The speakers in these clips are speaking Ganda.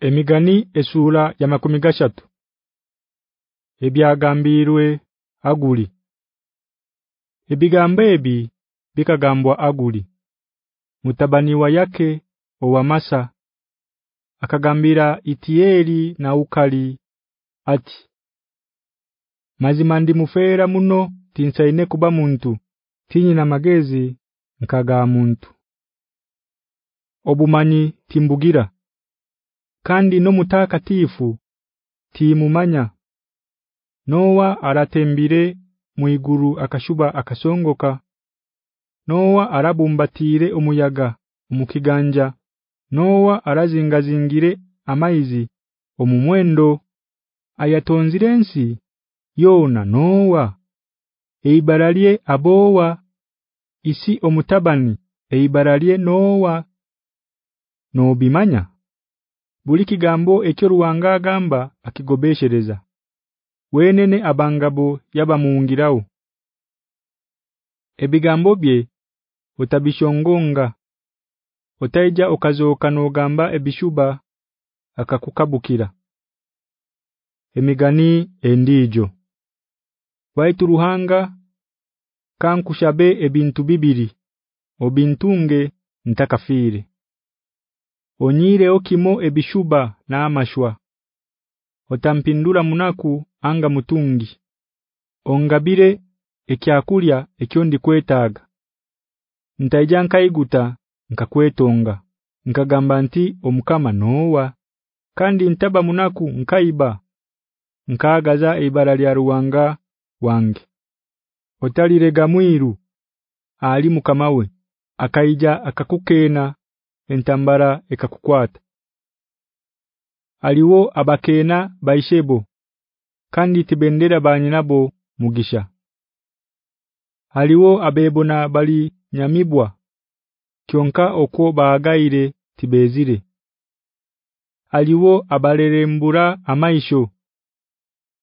Emigani esula ya makumi gashatu Ebyagambirwe aguli Ebigambo ebi bikagambwa aguli Mutabaniwa yake owamasa akagambira itieri na ukali ati Mazima ndi mufera muno tinsaine kuba muntu tinyi na magezi nkaga muntu Obumani timbugira kandi no mutakatifu timumanya Noa aratembire muiguru akashuba akasongoka Noa arabumbatire omuyaga omukiganja Noa arazingazingire amaizi omumwendo ayatonzire ensi yona Noa eibaralie abowa isi omutabani eibaralie Noa no bimanya buli kigambo ekyo ruwanga agamba akigobeshereza wenene abangabo muungirawo ebigambo bye utabishongonga utaija ukazoka nogamba ebishuba akakukabukira emigani endijo waitu ruhanga kankushabe ebintu bibiri obintunge ntakafire onyire okimo ebishuba na amashwa otampindura munaku anga mutungi ongabire ekyakulya ekyondi kwetaga ntaija nkaiguta nkakwetonga nkagamba nti omukama nowa kandi ntaba munaku nkaiba nkagaza ibara lya ruwanga wange otalirega mwiru ali mukamawe akaija akakukena entambara ekakukwata aliwo abakena baishebo kandi tibendera banyinabo mugisha aliwo abebona bali nyamibwa kyonka okwo baagaire tibezire aliwo abalerembura amaisho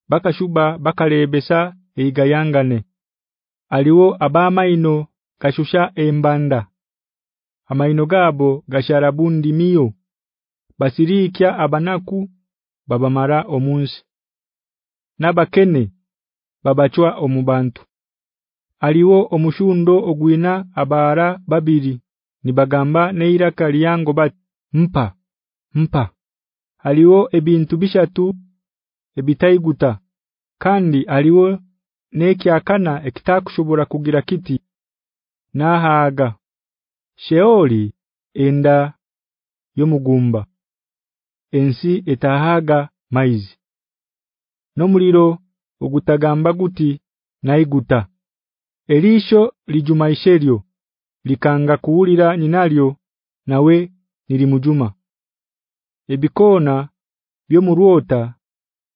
bakashuba bakalebesa eigayangane aliwo ino kashusha embanda amaino gabo gasharabundi mio basirikya abanaku babamara omunsi nabakene babachwa omubantu aliwo omushundo ogwina abara babiri nibagamba neiraka lyango bati mpa mpa aliwo ebintu bishatu ebitaiguta kandi aliwo nekyakana ekitakushobora kugira kiti nahaga Sheoli enda yomugumba ensi etahaga maize nomuliro ogutagamba guti naiguta elisho lijumaisheryo likanga kuulira ninalyo nawe nilimujuma ebikona byomurwota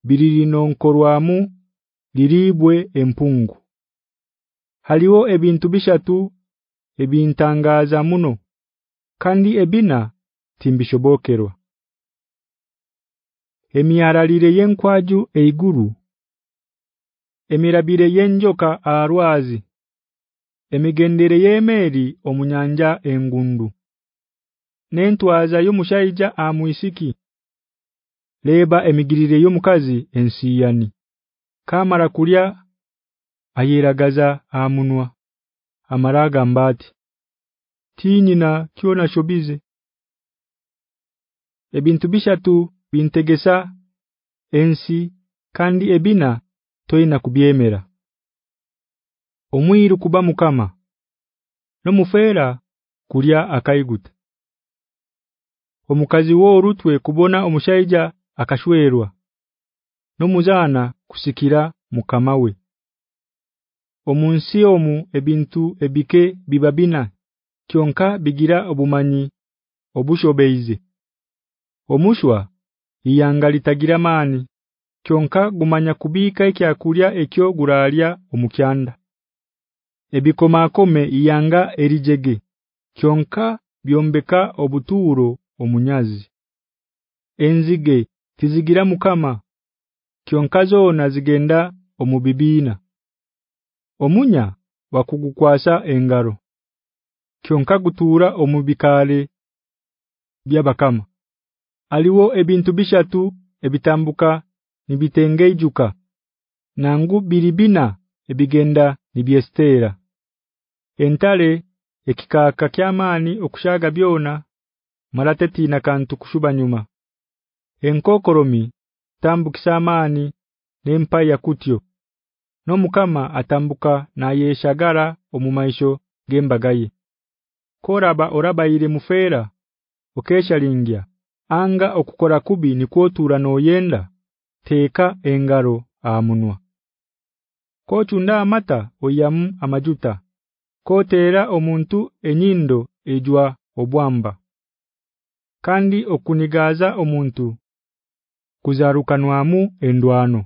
biririnonkorwamu liribwe empungu Haliwo ebintu bishatu ebintangaza muno kandi ebina timbishobokerwa emiyaralire yenkwaju eiguru emirabire yenjoka arwazi emigendere yemeri omunyanja engundu nentwaza yomushaija amuisiki leba emigirire yomukazi ensiyani kamara kulya ayiragaza amunwa amaraga mbati tinyi na kiona shobize ebintu bishatu bintegesa ensi kandi ebina toina kubyemera omwiru kuba mukama no mufera kulya akaiguta omukazi wo rutwe kubona omushaija akashwerwa no muzana kusikira mukamawe omunsi omu ebintu ebike bibabina kyonka bigira obumanyi obushobeize omushwa iyangalitagira maani kyonka gumanya kubika ekyakulya ekyo gulalya omukyanda ebikomakome iyanga erijege kyonka byombeka obuturo omunyazi enzige tizigira mukama kyonka zona zigenda omubibina omunya bakugukwasa engaro kyonka gutura omubikale byabakama aliwo ebintu bishatu ebitambuka nibitengejuka nangu biribina ebigenda nibyestera entale ekikaka kyamani okushaga byona marateti na kantu kushuba nyuma enkokoromi tambukisa amani nempa ya kutyo no mukama atambuka na yeshagara omumaisho gembagaye koraba orabayire mufera okeshalingia anga okukora kubi ni kuotura noyenda teka engaro amunwa kochu ndamata oyamu amajuta kotera omuntu enyindo ejwa obwamba kandi okunigaza omuntu kuzarukanwamu endwano